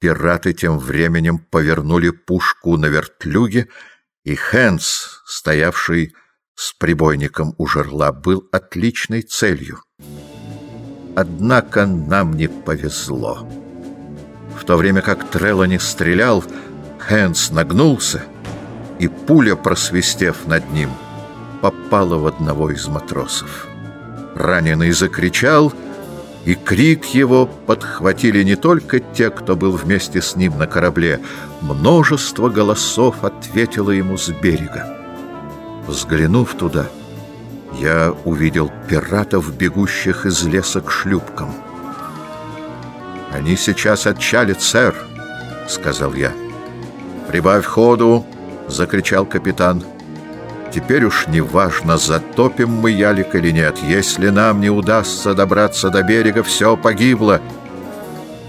Пираты тем временем повернули пушку на вертлюге, и Хэнс, стоявший с прибойником у жерла, был отличной целью. Однако нам не повезло. В то время как Треллани стрелял, Хэнс нагнулся, и пуля, просвистев над ним, попала в одного из матросов. Раненый закричал — и крик его подхватили не только те, кто был вместе с ним на корабле. Множество голосов ответило ему с берега. Взглянув туда, я увидел пиратов, бегущих из леса к шлюпкам. «Они сейчас отчалят, сэр», — сказал я. «Прибавь ходу!» — закричал капитан. Теперь уж не важно, затопим мы ялик или нет. Если нам не удастся добраться до берега, все погибло.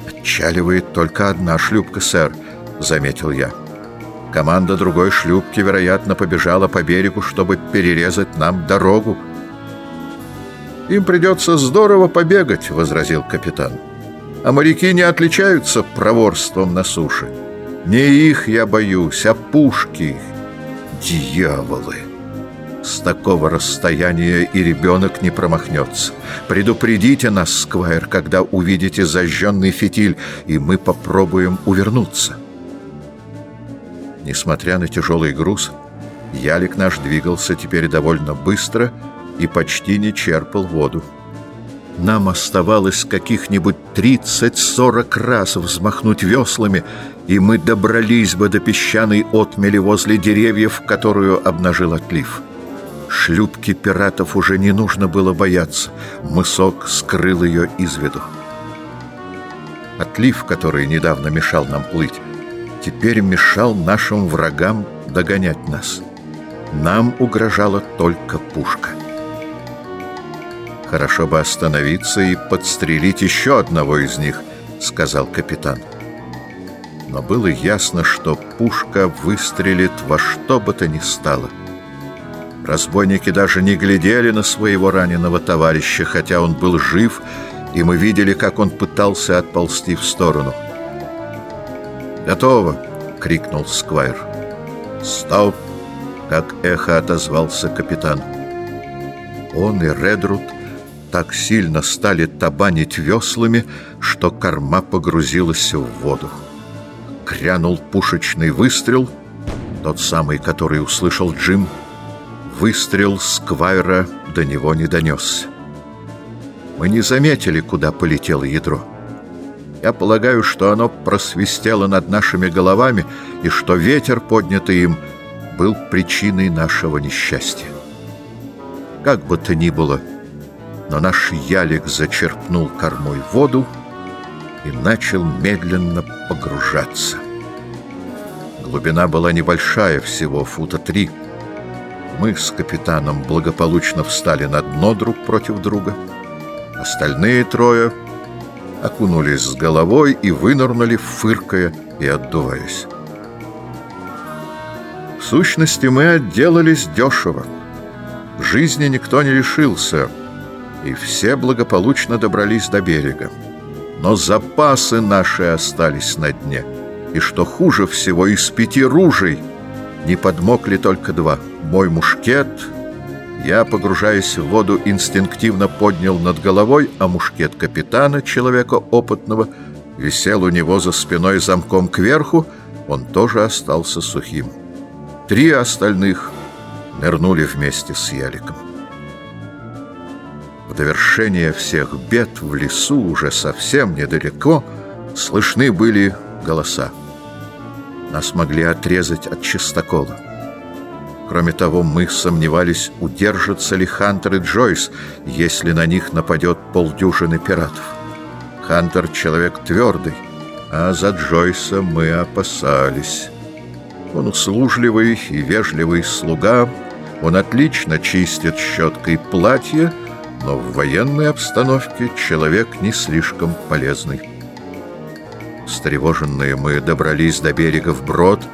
«Отчаливает только одна шлюпка, сэр», — заметил я. Команда другой шлюпки, вероятно, побежала по берегу, чтобы перерезать нам дорогу. «Им придется здорово побегать», — возразил капитан. «А моряки не отличаются проворством на суше. Не их я боюсь, а пушки. Дьяволы!» С такого расстояния и ребенок не промахнется. Предупредите нас, Сквайр, когда увидите зажженный фитиль, и мы попробуем увернуться. Несмотря на тяжелый груз, ялик наш двигался теперь довольно быстро и почти не черпал воду. Нам оставалось каких-нибудь 30-40 раз взмахнуть веслами, и мы добрались бы до песчаной отмели возле деревьев, которую обнажил отлив. Шлюпки пиратов уже не нужно было бояться. Мысок скрыл ее из виду. Отлив, который недавно мешал нам плыть, теперь мешал нашим врагам догонять нас. Нам угрожала только пушка. «Хорошо бы остановиться и подстрелить еще одного из них», — сказал капитан. Но было ясно, что пушка выстрелит во что бы то ни стало — Разбойники даже не глядели на своего раненого товарища, хотя он был жив, и мы видели, как он пытался отползти в сторону. «Готово!» — крикнул Сквайр. «Стоп!» — как эхо отозвался капитан. Он и Редрут так сильно стали табанить веслами, что корма погрузилась в воду. Крянул пушечный выстрел, тот самый, который услышал Джим — Выстрел Сквайра до него не донесся. Мы не заметили, куда полетело ядро. Я полагаю, что оно просвистело над нашими головами, и что ветер, поднятый им, был причиной нашего несчастья. Как бы то ни было, но наш ялик зачерпнул кормой воду и начал медленно погружаться. Глубина была небольшая, всего фута три, мы с капитаном благополучно встали на дно друг против друга. Остальные трое окунулись с головой и вынырнули, фыркая и отдуваясь. В сущности, мы отделались дешево. Жизни никто не лишился, и все благополучно добрались до берега. Но запасы наши остались на дне, и, что хуже всего, из пяти ружей не подмокли только два — мой мушкет я, погружаясь в воду, инстинктивно поднял над головой, а мушкет капитана, человека опытного, висел у него за спиной замком кверху, он тоже остался сухим. Три остальных нырнули вместе с яликом. В довершение всех бед в лесу уже совсем недалеко слышны были голоса. Нас могли отрезать от чистокола. Кроме того, мы сомневались, удержатся ли Хантер и Джойс, если на них нападет полдюжины пиратов. Хантер — человек твердый, а за Джойса мы опасались. Он услужливый и вежливый слуга, он отлично чистит щеткой платье, но в военной обстановке человек не слишком полезный. Встревоженные мы добрались до берега вброд —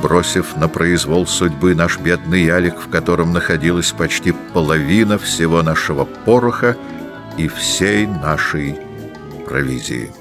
бросив на произвол судьбы наш бедный ялик, в котором находилась почти половина всего нашего пороха и всей нашей провизии.